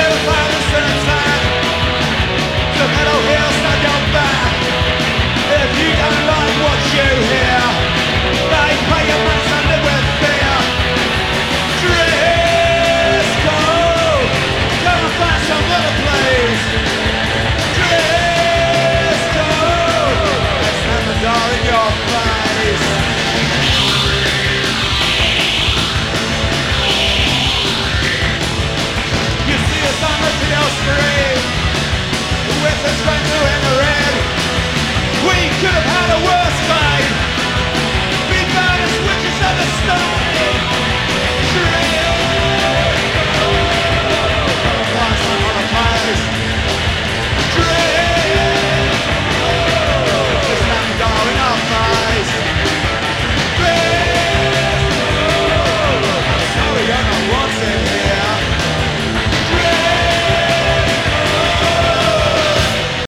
never find a sunshine.